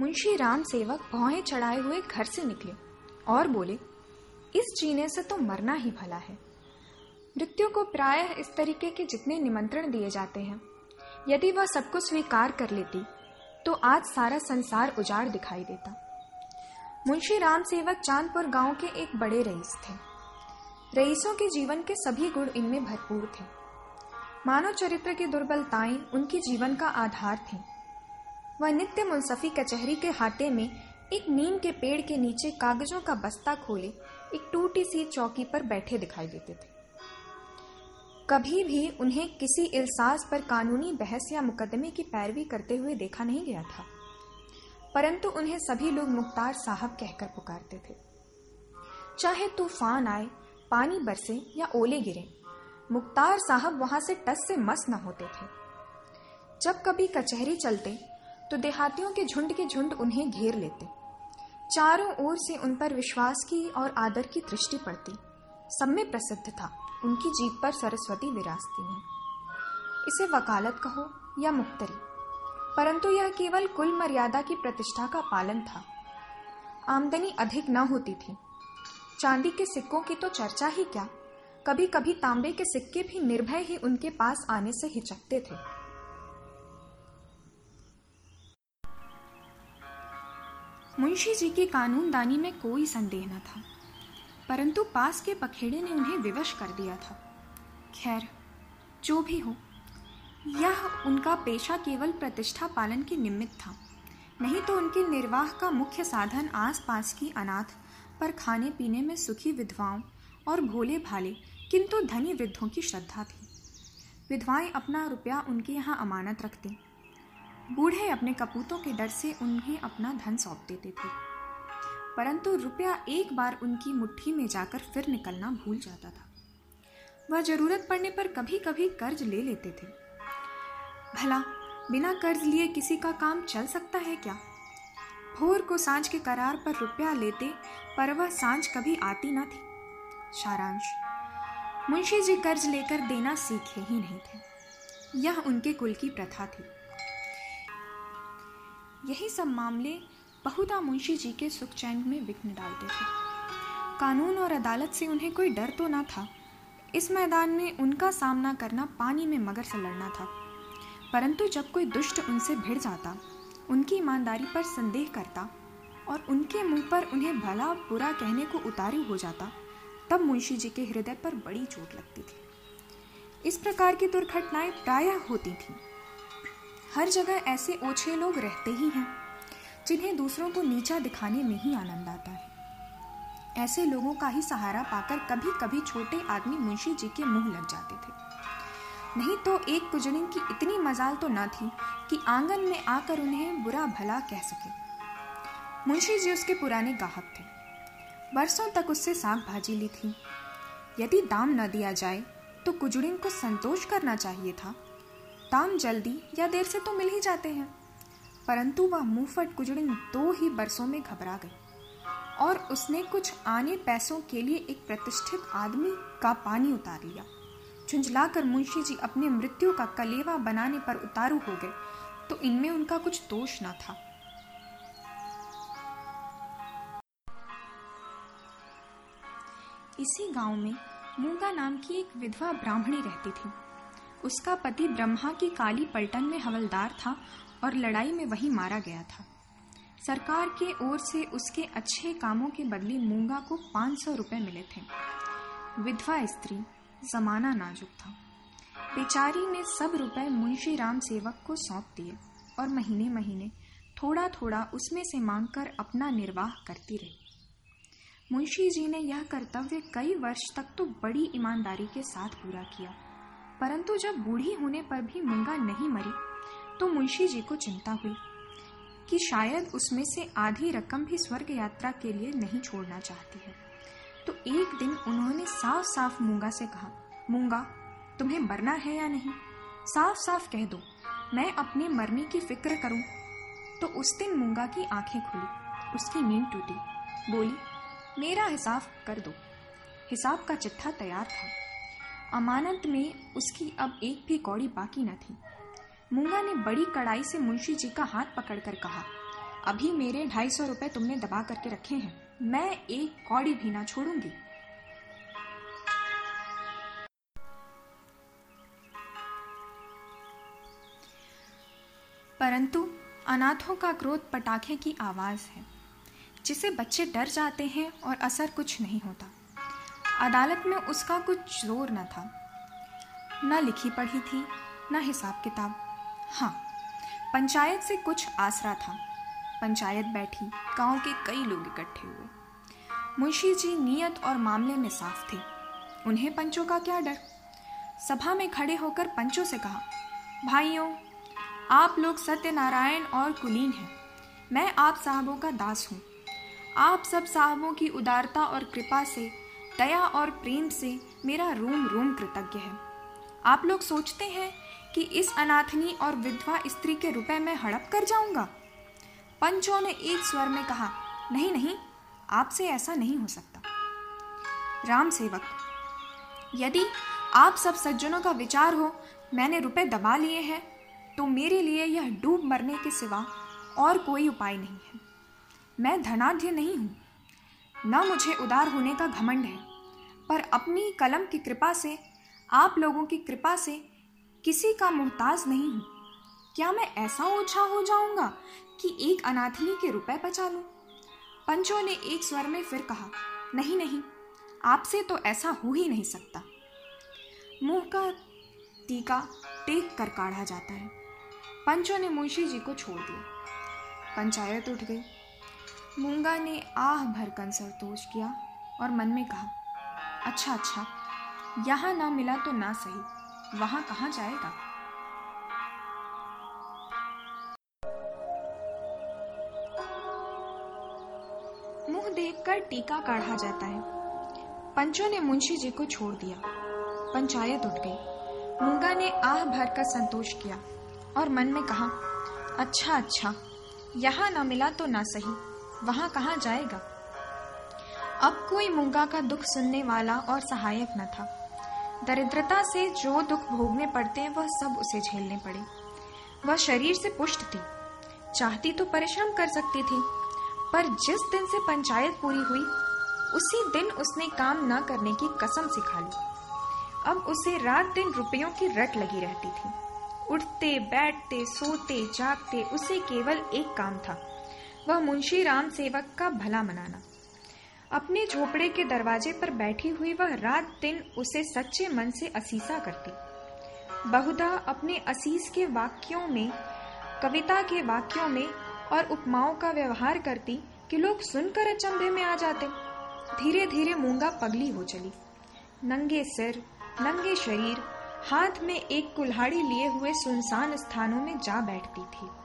मुंशी राम सेवक भौहें चढ़ाए हुए घर से निकले और बोले, इस जीने से तो मरना ही भला है। मृत्यु को प्रायः इस तरीके के जितने निमंत्रण दिए जाते हैं, यदि वह सबको स्वीकार कर लेती तो आज सारा संसार उजाड़ दिखाई देता। मुंशी राम सेवक चांदपुर गाँव के एक बड़े रईस थे। रईसों के जीवन के सभी गुण इनमें भरपूर थे। मानव चरित्र की दुर्बलताएँ उनके जीवन का आधार थी। वह नित्य मुंसफी कचहरी के हाटे में एक नीम के पेड़ के नीचे कागजों का बस्ता खोले एक टूटी सी चौकी पर बैठे दिखाई देते थे। कभी भी उन्हें किसी इल्सास पर कानूनी बहस या मुकदमे की पैरवी करते हुए देखा नहीं गया था। परंतु उन्हें सभी लोग मुख्तार साहब कहकर पुकारते थे। चाहे तूफ़ान आए, पानी बरसे या ओले गिरे, मुख्तार साहब वहाँ से टस से मस न होते थे। जब कभी कचहरी चलते तो देहातियों के झुंड के झुंड उन्हें घेर लेते। चारों ओर से उन पर विश्वास की और आदर की दृष्टि पड़ती। सब में प्रसिद्ध था। उनकी जीप पर सरस्वती विराजती है। इसे वकालत कहो या मुक्तरी। परंतु यह केवल कुल मर्यादा की प्रतिष्ठा का पालन था। आमदनी अधिक न होती थी। चांदी के सिक्कों की तो चर्चा ही क्या? कभी कभी तांबे के सिक्के भी निर्भय ही उनके पास आने से हिचकते थे। मुंशी जी की कानूनदानी में कोई संदेह न था, परंतु पास के पखेड़े ने उन्हें विवश कर दिया था। खैर, जो भी हो, यह उनका पेशा केवल प्रतिष्ठा पालन के निमित्त था, नहीं तो उनके निर्वाह का मुख्य साधन आसपास की अनाथ, पर खाने पीने में सुखी विधवाओं और भोले भाले किंतु धनी वृद्धों की श्रद्धा थी। विधवाएँ अपना रुपया उनके यहाँ अमानत रखती। बूढ़े अपने कपूतों के डर से उन्हें अपना धन सौंप देते थे। परंतु रुपया एक बार उनकी मुट्ठी में जाकर फिर निकलना भूल जाता था। वह ज़रूरत पड़ने पर कभी कभी कर्ज ले लेते थे। भला, बिना कर्ज लिए किसी का काम चल सकता है क्या? भोर को साँझ के करार पर रुपया लेते, पर वह साँझ कभी आती न थी। सारांश, मुंशी जी कर्ज लेकर देना सीखे ही नहीं थे। यह उनके कुल की प्रथा थी। यही सब मामले बहुधा मुंशी जी के सुख चैन में विघ्न डालते थे। कानून और अदालत से उन्हें कोई डर तो ना था। इस मैदान में उनका सामना करना पानी में मगर से लड़ना था। परंतु जब कोई दुष्ट उनसे भिड़ जाता, उनकी ईमानदारी पर संदेह करता और उनके मुँह पर उन्हें भला बुरा कहने को उतारू हो जाता, तब मुंशी जी के हृदय पर बड़ी चोट लगती थी। इस प्रकार की दुर्घटनाएँ प्रायः होती थीं। हर जगह ऐसे ओछे लोग रहते ही हैं, जिन्हें दूसरों को नीचा दिखाने में ही आनंद आता है। ऐसे लोगों का ही सहारा पाकर कभी कभी छोटे आदमी मुंशी जी के मुँह लग जाते थे। नहीं तो एक कुजड़िन की इतनी मजाल तो न थी कि आँगन में आकर उन्हें बुरा भला कह सके। मुंशी जी उसके पुराने गाहक थे। बरसों तक उससे साग भाजी ली थी। यदि दाम न दिया जाए तो कुजड़िन को संतोष करना चाहिए था। दाम जल्दी या देर से तो मिल ही जाते हैं। परंतु वह मुंहफट कुजड़िन दो ही बरसों में घबरा गई और उसने कुछ आने पैसों के लिए एक प्रतिष्ठित आदमी का पानी उतार लिया। झुंझलाकर मुंशी जी अपने मृत्यु का कलेवा बनाने पर उतारू हो गए तो इनमें उनका कुछ दोष न था। इसी गाँव में मूँगा नाम की एक विधवा ब्राह्मणी रहती थी। उसका पति ब्रह्मा की काली पलटन में हवलदार था और लड़ाई में वही मारा गया था। सरकार के ओर से उसके अच्छे कामों के बदले मूँगा को पाँच सौ रुपए मिले थे। विधवा स्त्री, जमाना नाजुक था। बेचारी ने सब रुपए मुंशी राम सेवक को सौंप दिए और महीने महीने थोड़ा थोड़ा उसमें से मांगकर अपना निर्वाह करती रही। मुंशी जी ने यह कर्तव्य कई वर्ष तक तो बड़ी ईमानदारी के साथ पूरा किया। परंतु जब बूढ़ी होने पर भी मूँगा नहीं मरी तो मुंशी जी को चिंता हुई कि शायद उसमें से आधी रकम भी स्वर्ग यात्रा के लिए नहीं छोड़ना चाहती है। तो एक दिन उन्होंने साफ़ साफ़ मूँगा से कहा, मूँगा, तुम्हें मरना है या नहीं? साफ़ साफ़ कह दो, मैं अपने मरने की फ़िक्र करूँ। तो उस दिन मूँगा की आँखें खुली, उसकी नींद टूटी। बोली, मेरा हिसाब कर दो। हिसाब का चिट्ठा तैयार था। अमानत में उसकी अब एक भी कौड़ी बाकी न थी। मूँगा ने बड़ी कड़ाई से मुंशी जी का हाथ पकड़कर कहा, अभी मेरे ढाई सौ रुपए तुमने दबा करके रखे हैं। मैं एक कौड़ी भी ना छोड़ूँगी। परंतु अनाथों का क्रोध पटाखे की आवाज़ है। जिसे बच्चे डर जाते हैं और असर कुछ नहीं होता। अदालत में उसका कुछ ज़ोर न था। न लिखी पढ़ी थी, न हिसाब किताब। हाँ पंचायत से कुछ आसरा था। पंचायत बैठी, गाँव के कई लोग इकट्ठे हुए। मुंशी जी नियत और मामले में साफ़ थे। उन्हें पंचों का क्या डर? सभा में खड़े होकर पंचों से कहा, भाइयों, आप लोग सत्यनारायण और कुलीन हैं। मैं आप साहबों का दास हूँ। आप सब साहबों की उदारता और कृपा से दया और प्रेम से मेरा रोम रोम कृतज्ञ है। आप लोग सोचते हैं कि इस अनाथनी और विधवा स्त्री के रुपए में हड़प कर जाऊँगा? पंचों ने एक स्वर में कहा, नहीं नहीं, आपसे ऐसा नहीं हो सकता। राम सेवक यदि आप सब सज्जनों का विचार हो, मैंने रुपए दबा लिए हैं तो मेरे लिए यह डूब मरने के सिवा और कोई उपाय नहीं है। मैं धनाढ़ नहीं हूँ। न मुझे उदार होने का घमंड है। पर अपनी कलम की कृपा से, आप लोगों की कृपा से किसी का मोहताज नहीं हूँ। क्या मैं ऐसा ओछा हो जाऊँगा कि एक अनाथनी के रुपए बचा लूँ? पंचों ने एक स्वर में फिर कहा, नहीं नहीं, आपसे तो ऐसा हो ही नहीं सकता। मुँह का टीका टेक कर काढ़ा जाता है। पंचों ने मुंशी जी को छोड़ दिया। पंचायत उठ गई। मूँगा ने आह भर संतोष किया और मन में कहा अच्छा अच्छा। यहाँ ना मिला तो ना सही। वहाँ कहाँ जाएगा? मुँह देखकर टीका काढ़ा जाता है। पंचों ने मुंशी जी को छोड़ दिया। पंचायत उठ गई। मुंगा ने आह भर कर संतोष किया और मन में कहा अच्छा अच्छा। यहाँ ना मिला तो ना सही। वहाँ कहाँ जाएगा? अब कोई मूँगा का दुख सुनने वाला और सहायक न था। दरिद्रता से जो दुख भोगने पड़ते हैं, वह सब उसे झेलने पड़े। वह शरीर से पुष्ट थी। चाहती तो परिश्रम कर सकती थी, पर जिस दिन से पंचायत पूरी हुई, उसी दिन उसने काम न करने की कसम सिखा ली। अब उसे रात दिन रुपयों की रट लगी रहती थी। उठते, बैठते, सोते, जागते, उसे केवल एक काम था, वह मुंशी राम सेवक का भला मनाना। अपने झोपड़े के दरवाजे पर बैठी हुई वह रात दिन उसे सच्चे मन से असीसा करती। बहुधा अपने असीस के वाक्यों में, कविता के वाक्यों में और उपमाओं का व्यवहार करती कि लोग सुनकर अचंभे में आ जाते। धीरे धीरे मूँगा पगली हो चली। नंगे सिर, नंगे शरीर, हाथ में एक कुल्हाड़ी लिए हुए सुनसान स्थानों में जा बैठती थी।